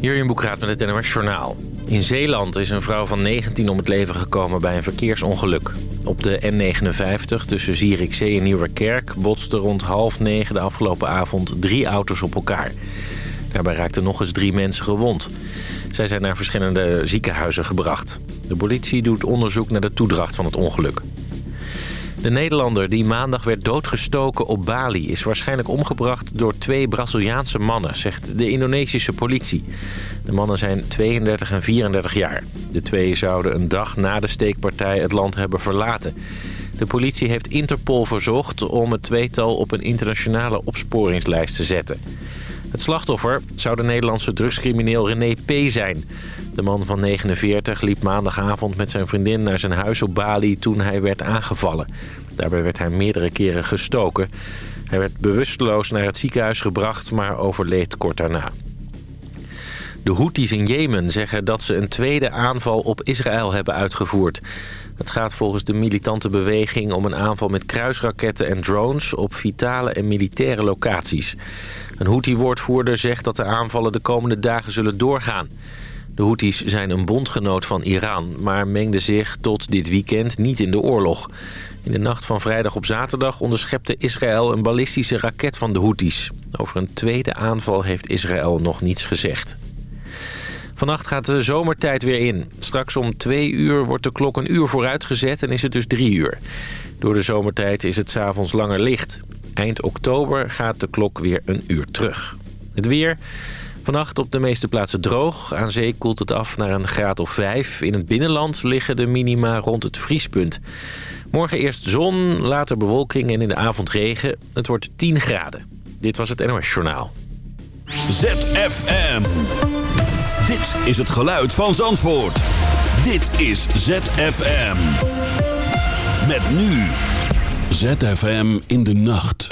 Jurjen Boekraat met het NMS Journaal. In Zeeland is een vrouw van 19 om het leven gekomen bij een verkeersongeluk. Op de N59 tussen Zierikzee en Nieuwerkerk botsten rond half negen de afgelopen avond drie auto's op elkaar. Daarbij raakten nog eens drie mensen gewond. Zij zijn naar verschillende ziekenhuizen gebracht. De politie doet onderzoek naar de toedracht van het ongeluk. De Nederlander die maandag werd doodgestoken op Bali... is waarschijnlijk omgebracht door twee Braziliaanse mannen, zegt de Indonesische politie. De mannen zijn 32 en 34 jaar. De twee zouden een dag na de steekpartij het land hebben verlaten. De politie heeft Interpol verzocht om het tweetal op een internationale opsporingslijst te zetten. Het slachtoffer zou de Nederlandse drugscrimineel René P. zijn. De man van 49 liep maandagavond met zijn vriendin naar zijn huis op Bali toen hij werd aangevallen. Daarbij werd hij meerdere keren gestoken. Hij werd bewusteloos naar het ziekenhuis gebracht, maar overleed kort daarna. De Houthis in Jemen zeggen dat ze een tweede aanval op Israël hebben uitgevoerd. Het gaat volgens de militante beweging om een aanval met kruisraketten en drones... op vitale en militaire locaties. Een Houthi-woordvoerder zegt dat de aanvallen de komende dagen zullen doorgaan. De Houthis zijn een bondgenoot van Iran... maar mengden zich tot dit weekend niet in de oorlog. In de nacht van vrijdag op zaterdag onderschepte Israël een ballistische raket van de Houthis. Over een tweede aanval heeft Israël nog niets gezegd. Vannacht gaat de zomertijd weer in. Straks om twee uur wordt de klok een uur vooruitgezet en is het dus drie uur. Door de zomertijd is het s'avonds langer licht. Eind oktober gaat de klok weer een uur terug. Het weer... Vannacht op de meeste plaatsen droog. Aan zee koelt het af naar een graad of 5. In het binnenland liggen de minima rond het vriespunt. Morgen eerst zon, later bewolking en in de avond regen. Het wordt 10 graden. Dit was het NOS Journaal. ZFM. Dit is het geluid van Zandvoort. Dit is ZFM. Met nu. ZFM in de nacht.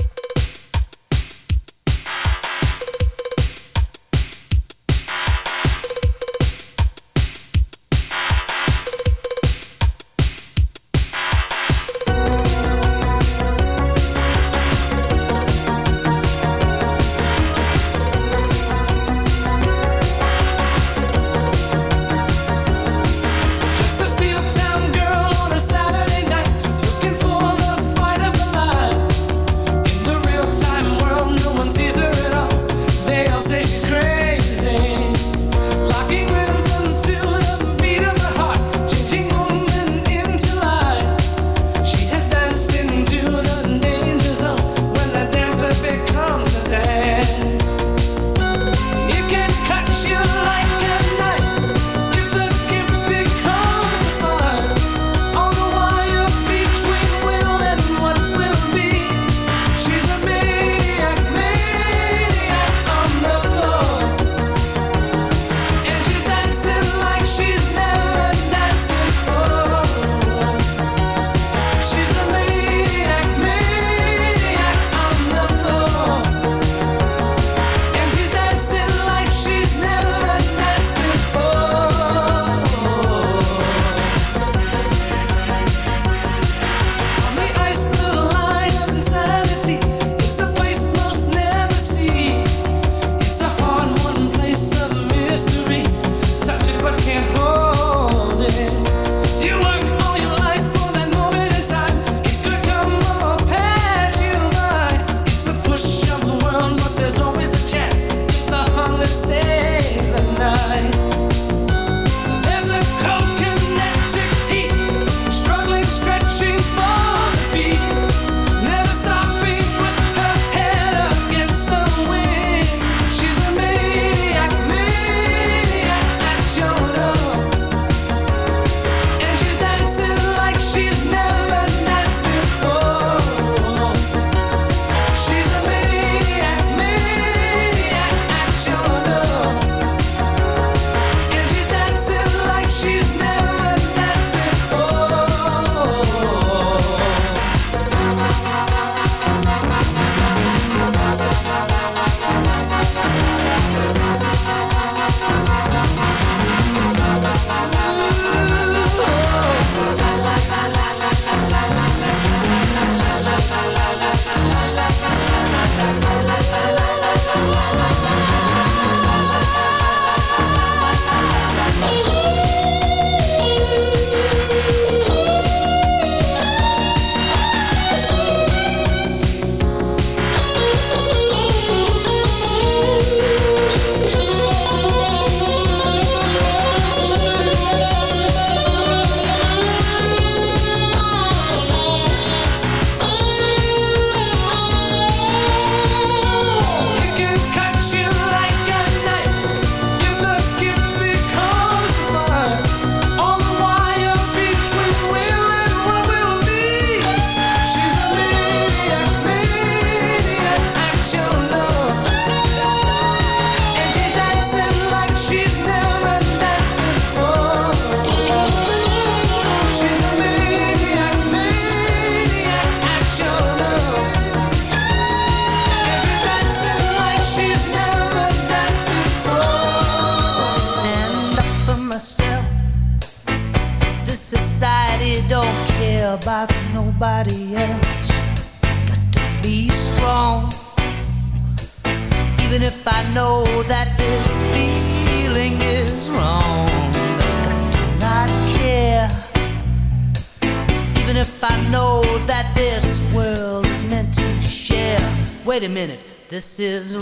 this is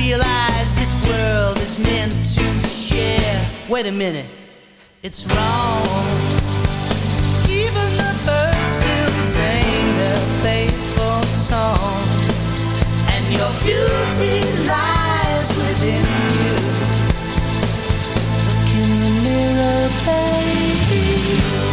realize this world is meant to share. Wait a minute, it's wrong. Even the birds still sing their faithful song, and your beauty lies within you. Look in the mirror, baby.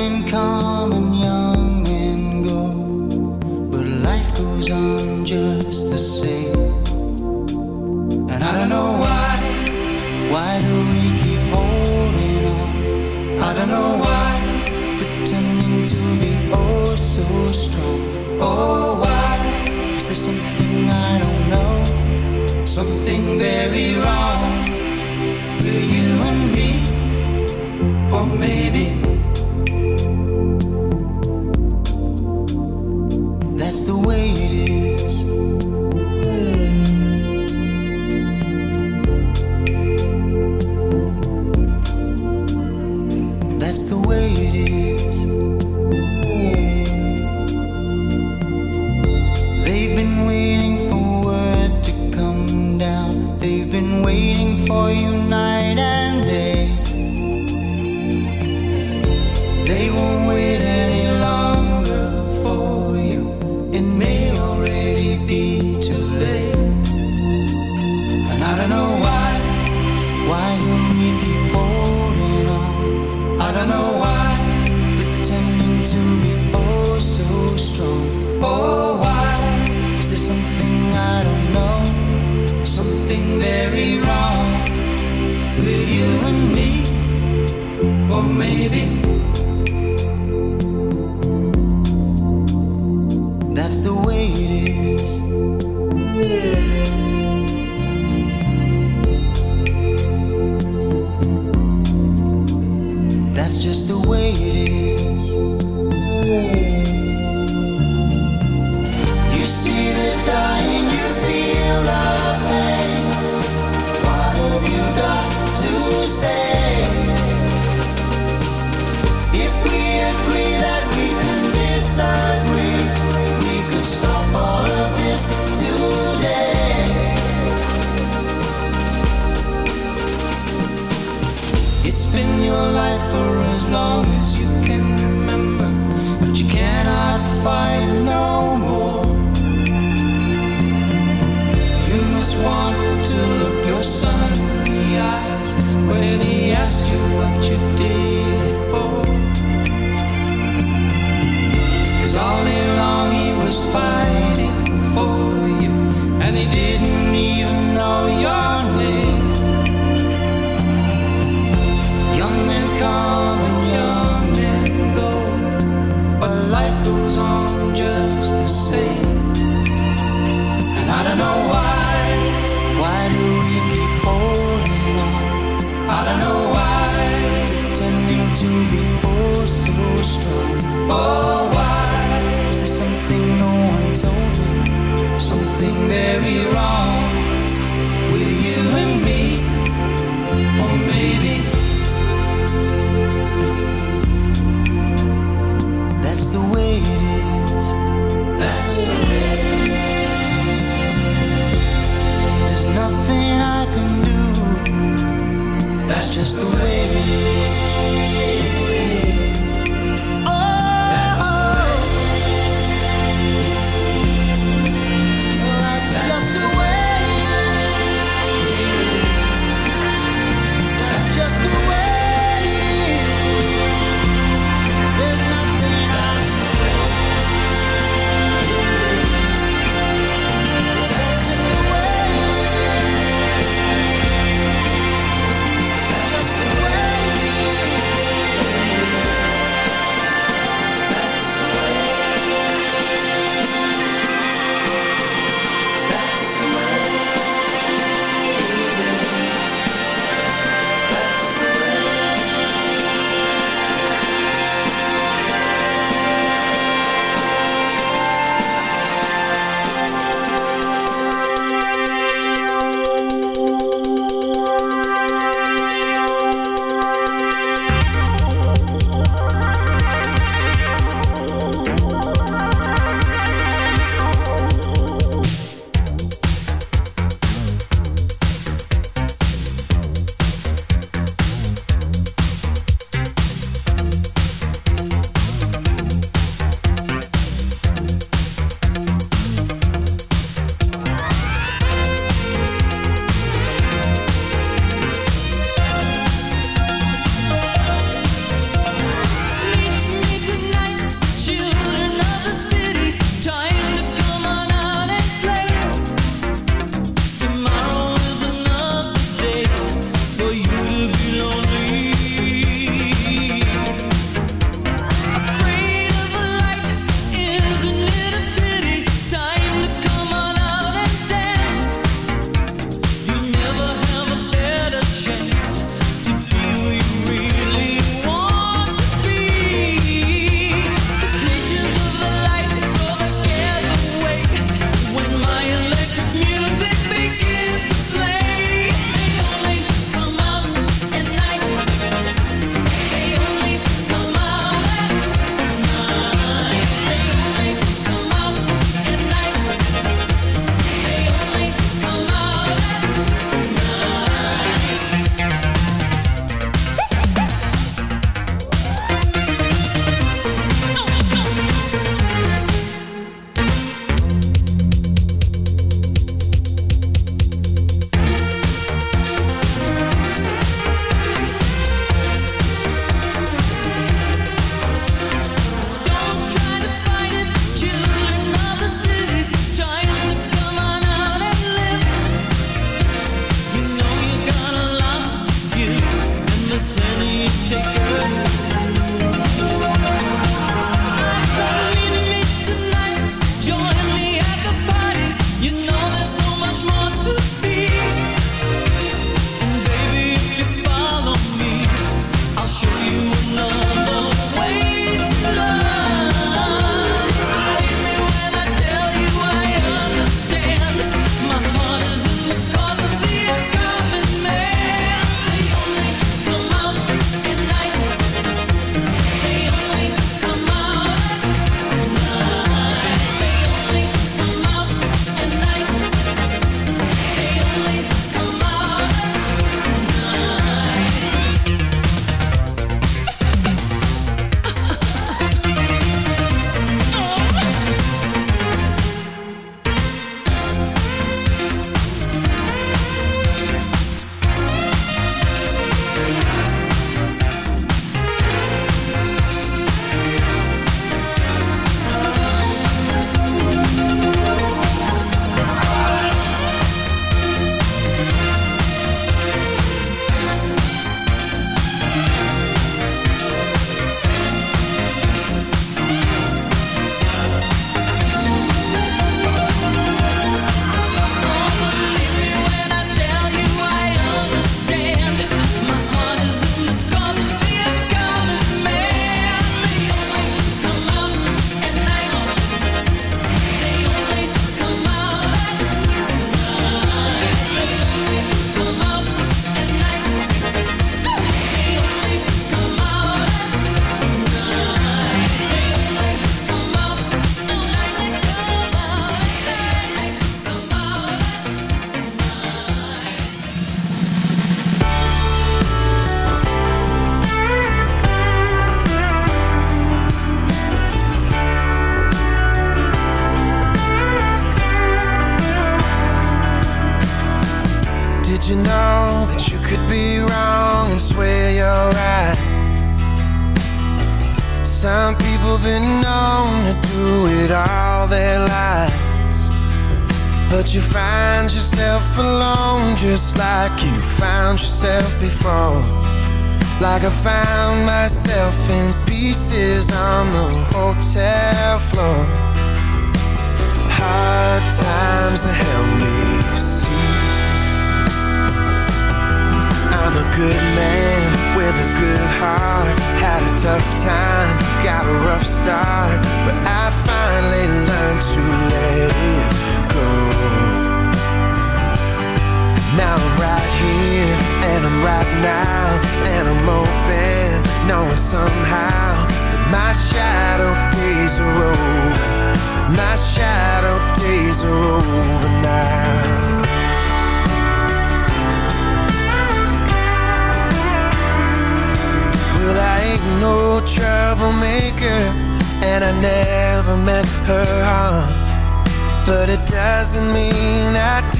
and come and young and go, but life goes on just the same. And I don't know why, why do we keep holding on? I don't know why, pretending to be oh so strong. Oh.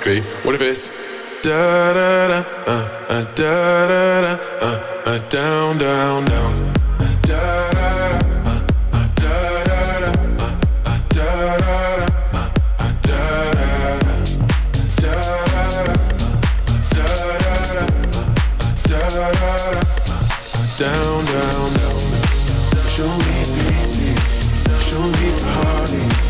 quickly. What if it's da da da uh, uh, da da da uh, uh, down down down uh, uh, da da. down, down, down. Show me, show me party.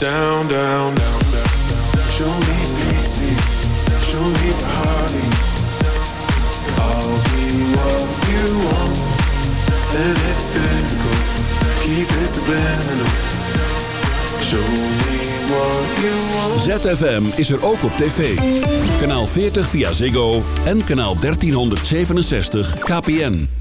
down, down, down, down. Show me pity, show me party. I'll be what you want, and it's physical. Keep it subliminal. Show me what you want. ZFM is er ook op tv. Kanaal 40 via Ziggo en kanaal 1367 KPN.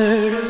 heard of